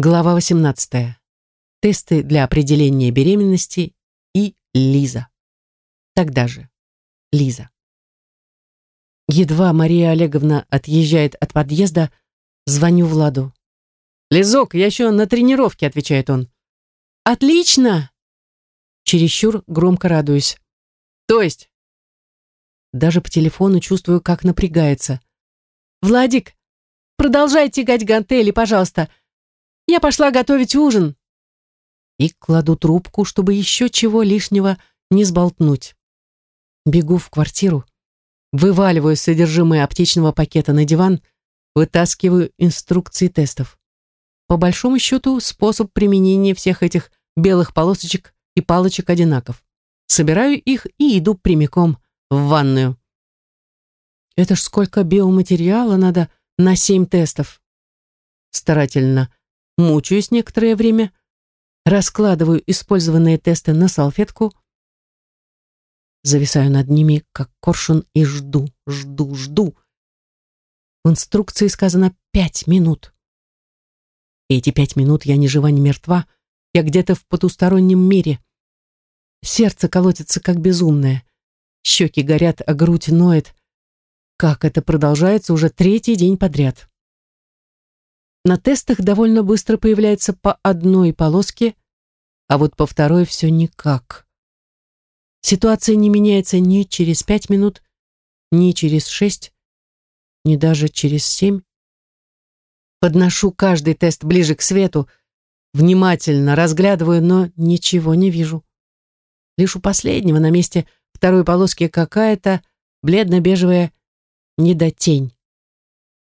Глава 18. Тесты для определения беременности и Лиза. Тогда же. Лиза. Едва Мария Олеговна отъезжает от подъезда, звоню Владу. «Лизок, я еще на тренировке», — отвечает он. «Отлично!» Чересчур громко радуюсь. «То есть?» Даже по телефону чувствую, как напрягается. «Владик, продолжай тягать гантели, пожалуйста. Я пошла готовить ужин. И кладу трубку, чтобы еще чего лишнего не сболтнуть. Бегу в квартиру, вываливаю содержимое аптечного пакета на диван, вытаскиваю инструкции тестов. По большому счету, способ применения всех этих белых полосочек и палочек одинаков. Собираю их и иду прямиком в ванную. Это ж сколько биоматериала надо на семь тестов. Старательно Мучаюсь некоторое время, раскладываю использованные тесты на салфетку, зависаю над ними, как коршун, и жду, жду, жду. В инструкции сказано пять минут. И эти пять минут я ни жива, ни мертва, я где-то в потустороннем мире. Сердце колотится, как безумное. Щеки горят, а грудь ноет. Как это продолжается уже третий день подряд. На тестах довольно быстро появляется по одной полоске, а вот по второй все никак. Ситуация не меняется ни через пять минут, ни через шесть, ни даже через семь. Подношу каждый тест ближе к свету, внимательно разглядываю, но ничего не вижу. Лишь у последнего на месте второй полоски какая-то бледно-бежевая недотень.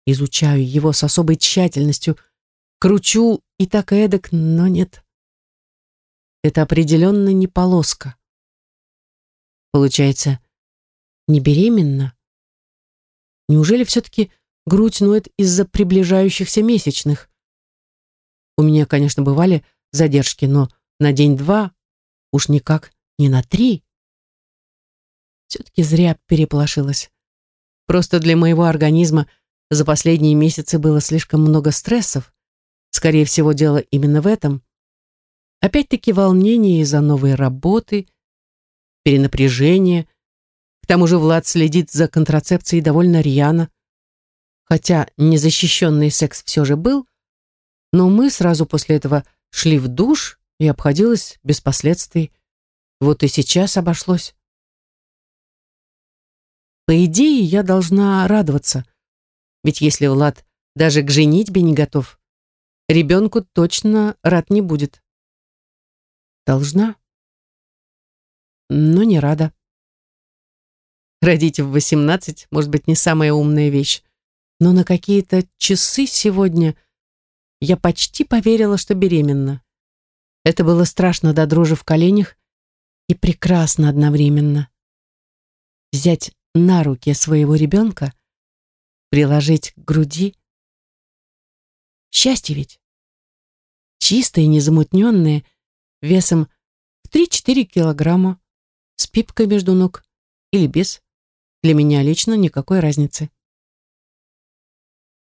Изучаю его с особой тщательностью, кручу и так и эдак, но нет. Это определенно не полоска. Получается, не беременна? Неужели все-таки грудь ноет из-за приближающихся месячных? У меня, конечно, бывали задержки, но на день-два, уж никак не на три. Все-таки зря переполошилась. Просто для моего организма за последние месяцы было слишком много стрессов. Скорее всего, дело именно в этом. Опять-таки волнение из-за новой работы, перенапряжение. К тому же Влад следит за контрацепцией довольно рьяно. Хотя незащищенный секс все же был, но мы сразу после этого шли в душ и обходилось без последствий. Вот и сейчас обошлось. По идее, я должна радоваться – ведь если Влад даже к женитьбе не готов, ребенку точно рад не будет. Должна, но не рада. Родить в 18 может быть не самая умная вещь, но на какие-то часы сегодня я почти поверила, что беременна. Это было страшно до дрожи в коленях и прекрасно одновременно. Взять на руки своего ребенка — приложить к груди. Счастье ведь. Чистое, незамутненное, весом в 3-4 килограмма, с пипкой между ног или без. Для меня лично никакой разницы.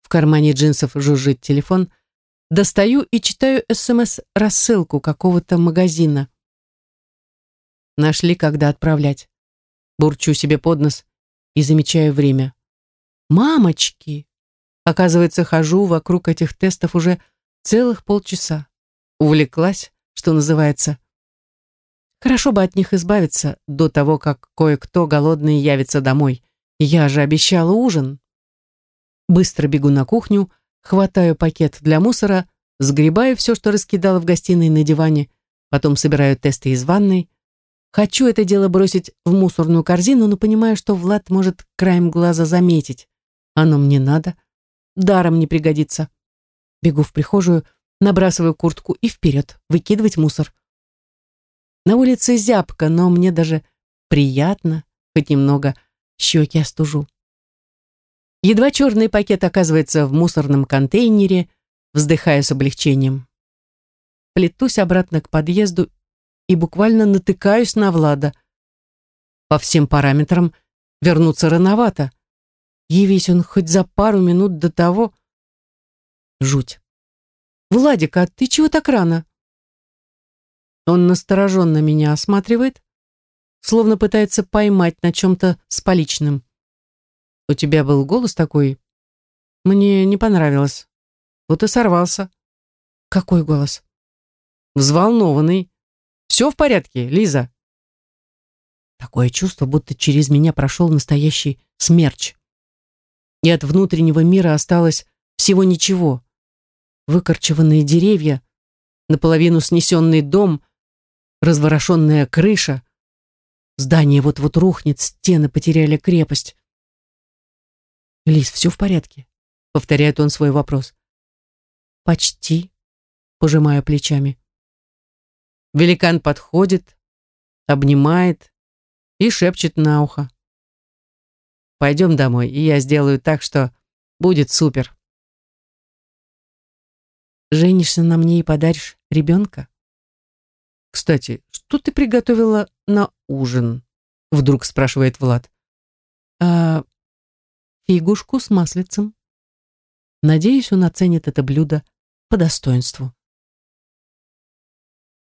В кармане джинсов жужжит телефон. Достаю и читаю СМС-рассылку какого-то магазина. Нашли, когда отправлять. Бурчу себе под нос и замечаю время. Мамочки! Оказывается, хожу вокруг этих тестов уже целых полчаса. Увлеклась, что называется. Хорошо бы от них избавиться до того, как кое-кто голодный явится домой. Я же обещала ужин. Быстро бегу на кухню, хватаю пакет для мусора, сгребаю все, что раскидала в гостиной на диване, потом собираю тесты из ванной. Хочу это дело бросить в мусорную корзину, но понимаю, что Влад может краем глаза заметить. Оно мне надо. Даром не пригодится. Бегу в прихожую, набрасываю куртку и вперед, выкидывать мусор. На улице зябко, но мне даже приятно, хоть немного щеки остужу. Едва черный пакет оказывается в мусорном контейнере, вздыхая с облегчением. Плетусь обратно к подъезду и буквально натыкаюсь на Влада. По всем параметрам вернуться рановато. Явись он хоть за пару минут до того. Жуть. «Владик, а ты чего так рано?» Он настороженно меня осматривает, словно пытается поймать на чем-то с поличным. «У тебя был голос такой? Мне не понравилось. Вот и сорвался». «Какой голос?» «Взволнованный. Все в порядке, Лиза?» Такое чувство, будто через меня прошел настоящий смерч. И от внутреннего мира осталось всего ничего. Выкорчеванные деревья, наполовину снесенный дом, разворошенная крыша. Здание вот-вот рухнет, стены потеряли крепость. «Лиз, все в порядке?» — повторяет он свой вопрос. «Почти», — пожимая плечами. Великан подходит, обнимает и шепчет на ухо. «Пойдем домой, и я сделаю так, что будет супер». «Женишься на мне и подаришь ребенка?» «Кстати, что ты приготовила на ужин?» Вдруг спрашивает Влад. «А фигушку с маслицем. Надеюсь, он оценит это блюдо по достоинству».